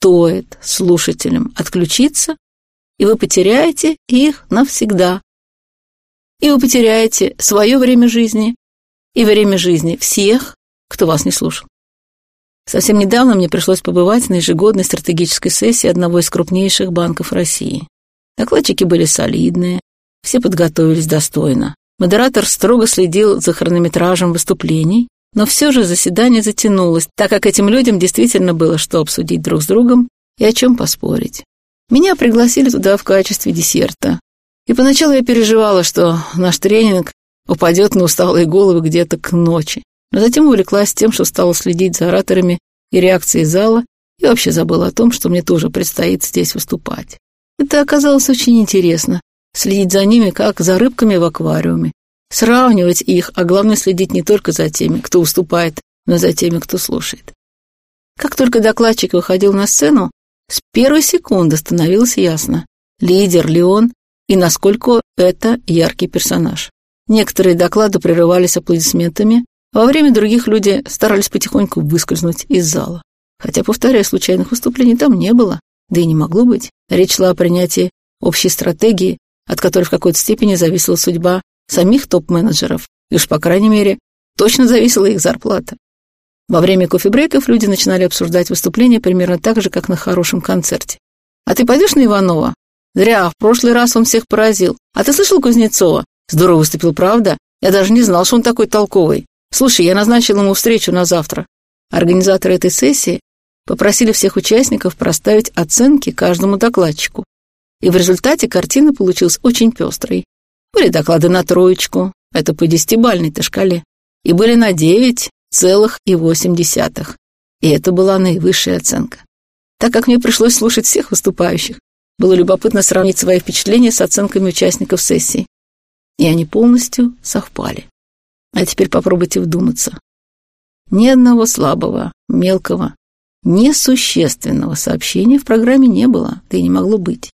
стоит слушателям отключиться, и вы потеряете их навсегда. И вы потеряете свое время жизни и время жизни всех, кто вас не слушал. Совсем недавно мне пришлось побывать на ежегодной стратегической сессии одного из крупнейших банков России. Докладчики были солидные, все подготовились достойно. Модератор строго следил за хронометражем выступлений, но все же заседание затянулось, так как этим людям действительно было что обсудить друг с другом и о чем поспорить. Меня пригласили туда в качестве десерта. И поначалу я переживала, что наш тренинг упадет на усталые головы где-то к ночи. Но затем увлеклась тем, что стала следить за ораторами и реакцией зала, и вообще забыла о том, что мне тоже предстоит здесь выступать. Это оказалось очень интересно — следить за ними, как за рыбками в аквариуме, сравнивать их, а главное следить не только за теми, кто уступает, но за теми, кто слушает. Как только докладчик выходил на сцену, с первой секунды становилось ясно, лидер ли он и насколько это яркий персонаж. Некоторые доклады прерывались аплодисментами, во время других люди старались потихоньку выскользнуть из зала. Хотя, повторяю, случайных выступлений там не было, да и не могло быть. Речь шла о принятии общей стратегии, от которой в какой-то степени зависела судьба самих топ-менеджеров, и уж, по крайней мере, точно зависела их зарплата. Во время кофе-брейков люди начинали обсуждать выступления примерно так же, как на хорошем концерте. «А ты пойдешь на Иванова?» «Зря, в прошлый раз он всех поразил. А ты слышал Кузнецова? Здорово выступил, правда? Я даже не знал, что он такой толковый. Слушай, я назначил ему встречу на завтра. Организаторы этой сессии попросили всех участников проставить оценки каждому докладчику. И в результате картина получилась очень пестрой. Были доклады на троечку, это по десятибальной-то шкале, и были на девять целых и восемь десятых. И это была наивысшая оценка. Так как мне пришлось слушать всех выступающих, было любопытно сравнить свои впечатления с оценками участников сессии. И они полностью совпали. А теперь попробуйте вдуматься. Ни одного слабого, мелкого, несущественного сообщения в программе не было, да и не могло быть.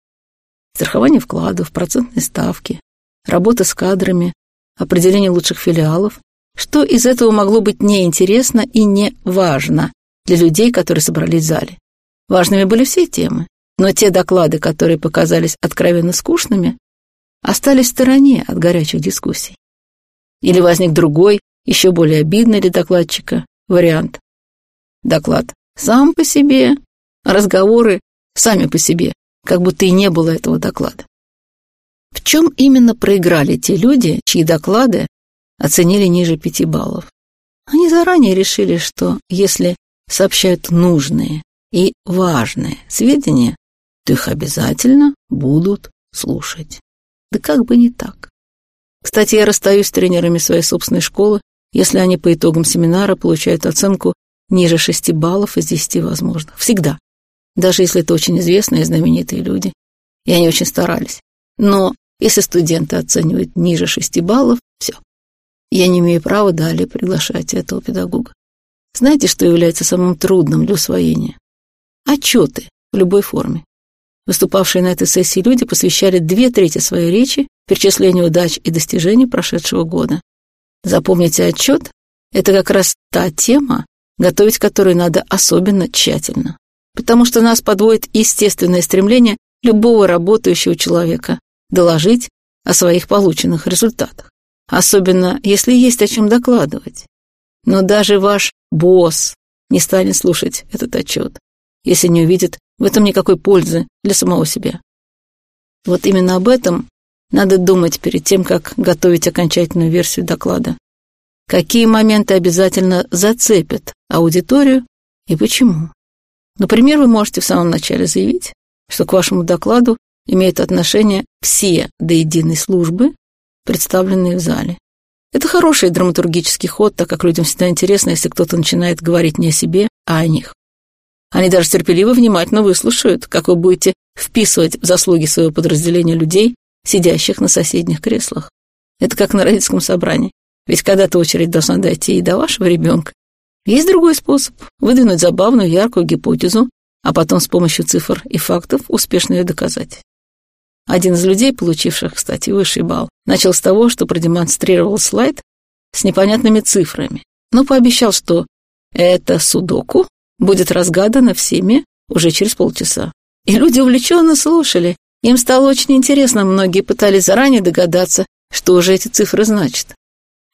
Страхование вкладов, процентные ставки, работа с кадрами, определение лучших филиалов. Что из этого могло быть неинтересно и не важно для людей, которые собрались в зале? Важными были все темы, но те доклады, которые показались откровенно скучными, остались в стороне от горячих дискуссий. Или возник другой, еще более обидный для докладчика, вариант. Доклад сам по себе, разговоры сами по себе, как будто и не было этого доклада. В чем именно проиграли те люди, чьи доклады оценили ниже пяти баллов? Они заранее решили, что если сообщают нужные и важные сведения, то их обязательно будут слушать. Да как бы не так. Кстати, я расстаюсь с тренерами своей собственной школы, если они по итогам семинара получают оценку ниже шести баллов из десяти возможных. Всегда. Даже если это очень известные и знаменитые люди. И они очень старались. Но если студенты оценивают ниже шести баллов, все. Я не имею права далее приглашать этого педагога. Знаете, что является самым трудным для усвоения? Отчеты в любой форме. Выступавшие на этой сессии люди посвящали две трети своей речи перечислению удач и достижений прошедшего года. Запомните отчет – это как раз та тема, готовить которую надо особенно тщательно. Потому что нас подводит естественное стремление любого работающего человека доложить о своих полученных результатах. Особенно, если есть о чем докладывать. Но даже ваш босс не станет слушать этот отчет, если не увидит в этом никакой пользы для самого себя. Вот именно об этом надо думать перед тем, как готовить окончательную версию доклада. Какие моменты обязательно зацепят аудиторию и почему? Например, вы можете в самом начале заявить, что к вашему докладу имеют отношение все до единой службы, представленные в зале. Это хороший драматургический ход, так как людям всегда интересно, если кто-то начинает говорить не о себе, а о них. Они даже терпеливо внимательно выслушают, как вы будете вписывать в заслуги своего подразделения людей, сидящих на соседних креслах. Это как на родительском собрании. Ведь когда-то очередь должна дойти и до вашего ребенка. Есть другой способ – выдвинуть забавную, яркую гипотезу, а потом с помощью цифр и фактов успешно ее доказать. Один из людей, получивших, кстати, высший балл, начал с того, что продемонстрировал слайд с непонятными цифрами, но пообещал, что это судоку будет разгадано всеми уже через полчаса. И люди увлеченно слушали. Им стало очень интересно, многие пытались заранее догадаться, что же эти цифры значат.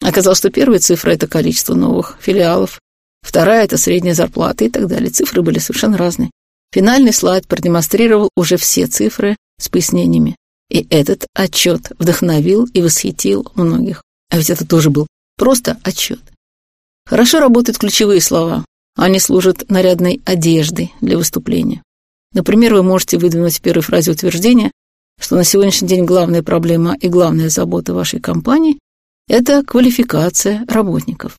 Оказалось, что первая цифра – это количество новых филиалов, вторая – это средняя зарплата и так далее. Цифры были совершенно разные. Финальный слайд продемонстрировал уже все цифры с пояснениями. И этот отчет вдохновил и восхитил многих. А ведь это тоже был просто отчет. Хорошо работают ключевые слова. Они служат нарядной одеждой для выступления. Например, вы можете выдвинуть в первой фразе утверждения, что на сегодняшний день главная проблема и главная забота вашей компании – это квалификация работников.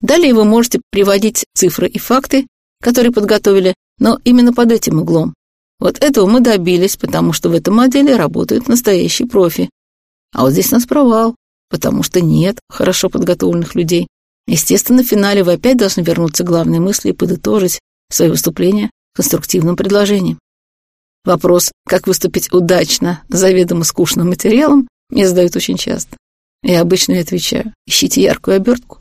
Далее вы можете приводить цифры и факты, которые подготовили, но именно под этим углом. Вот этого мы добились, потому что в этом отделе работают настоящие профи. А вот здесь нас провал, потому что нет хорошо подготовленных людей. Естественно, в финале вы опять должны вернуться к главной мысли и подытожить свое выступление конструктивным предложением. Вопрос, как выступить удачно с заведомо скучным материалом, мне задают очень часто. Я обычно отвечаю, ищите яркую обертку.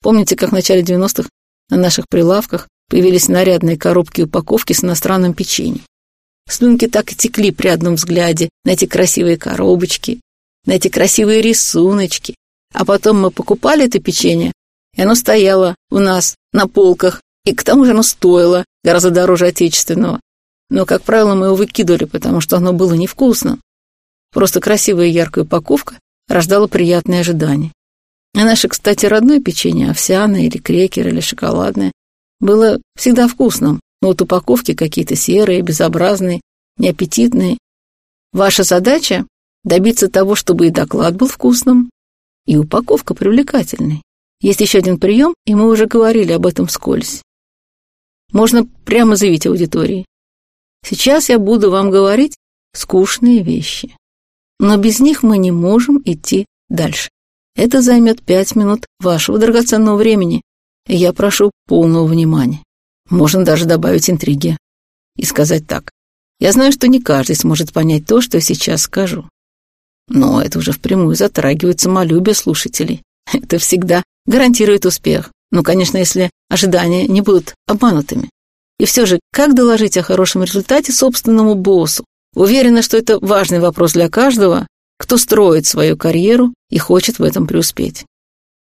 Помните, как в начале 90-х на наших прилавках появились нарядные коробки и упаковки с иностранным печеньем? Слюнки так и текли при одном взгляде на эти красивые коробочки, на эти красивые рисуночки. А потом мы покупали это печенье, и оно стояло у нас на полках, и к тому же оно стоило гораздо дороже отечественного. Но, как правило, мы его выкидывали, потому что оно было невкусно. Просто красивая яркая упаковка рождала приятные ожидания. И наше, кстати, родное печенье, овсяное или крекер, или шоколадное, было всегда вкусным, но вот упаковки какие-то серые, безобразные, неаппетитные. Ваша задача — добиться того, чтобы и доклад был вкусным, и упаковка привлекательной. Есть еще один прием, и мы уже говорили об этом вскользь. Можно прямо заявить аудитории. Сейчас я буду вам говорить скучные вещи. Но без них мы не можем идти дальше. Это займет пять минут вашего драгоценного времени, я прошу полного внимания. Можно даже добавить интриги и сказать так. Я знаю, что не каждый сможет понять то, что я сейчас скажу. Но это уже впрямую затрагивает самолюбие слушателей. Это всегда гарантирует успех. Ну, конечно, если ожидания не будут обманутыми. И все же, как доложить о хорошем результате собственному боссу? Уверена, что это важный вопрос для каждого, кто строит свою карьеру и хочет в этом преуспеть.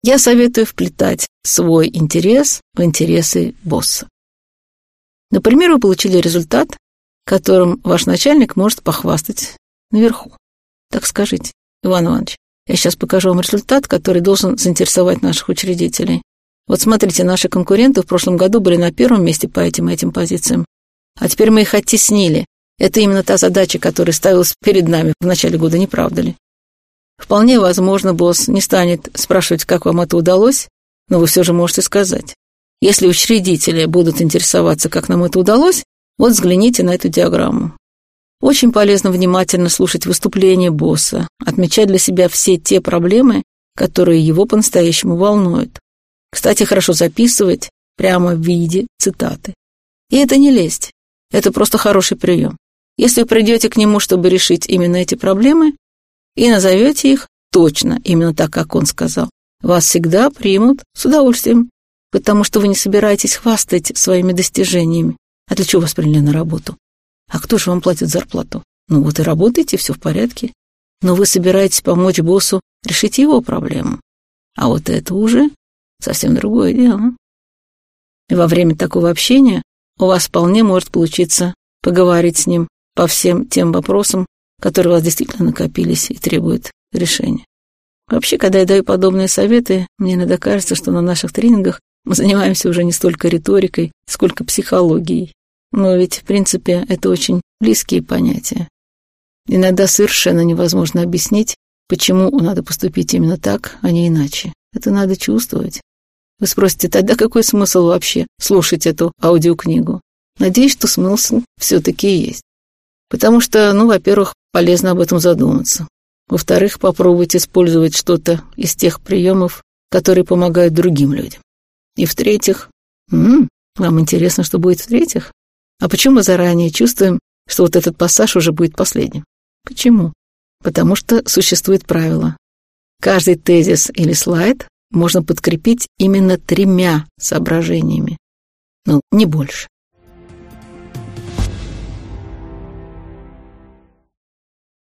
Я советую вплетать свой интерес в интересы босса. Например, вы получили результат, которым ваш начальник может похвастать наверху. Так скажите, Иван Иванович, я сейчас покажу вам результат, который должен заинтересовать наших учредителей. Вот смотрите, наши конкуренты в прошлом году были на первом месте по этим этим позициям. А теперь мы их оттеснили. Это именно та задача, которая ставилась перед нами в начале года, не правда ли? Вполне возможно, босс не станет спрашивать, как вам это удалось, но вы все же можете сказать. Если учредители будут интересоваться, как нам это удалось, вот взгляните на эту диаграмму. Очень полезно внимательно слушать выступления босса, отмечать для себя все те проблемы, которые его по-настоящему волнуют. Кстати, хорошо записывать прямо в виде цитаты. И это не лесть, это просто хороший прием. Если вы придете к нему, чтобы решить именно эти проблемы, и назовете их точно, именно так, как он сказал, вас всегда примут с удовольствием, потому что вы не собираетесь хвастать своими достижениями. А для чего вас приняли на работу? А кто же вам платит зарплату? Ну вот и работаете, все в порядке. Но вы собираетесь помочь боссу решить его проблему. А вот это уже совсем другое дело. И во время такого общения у вас вполне может получиться поговорить с ним по всем тем вопросам, которые у вас действительно накопились и требуют решения. Вообще, когда я даю подобные советы, мне иногда кажется, что на наших тренингах мы занимаемся уже не столько риторикой, сколько психологией. Но ведь, в принципе, это очень близкие понятия. Иногда совершенно невозможно объяснить, почему надо поступить именно так, а не иначе. Это надо чувствовать. Вы спросите, тогда какой смысл вообще слушать эту аудиокнигу? Надеюсь, что смысл все-таки есть. Потому что, ну, во-первых, полезно об этом задуматься. Во-вторых, попробовать использовать что-то из тех приемов, которые помогают другим людям. И в-третьих, м-м, вам интересно, что будет в-третьих? А почему мы заранее чувствуем, что вот этот пассаж уже будет последним? Почему? Потому что существует правило. Каждый тезис или слайд можно подкрепить именно тремя соображениями. Ну, не больше.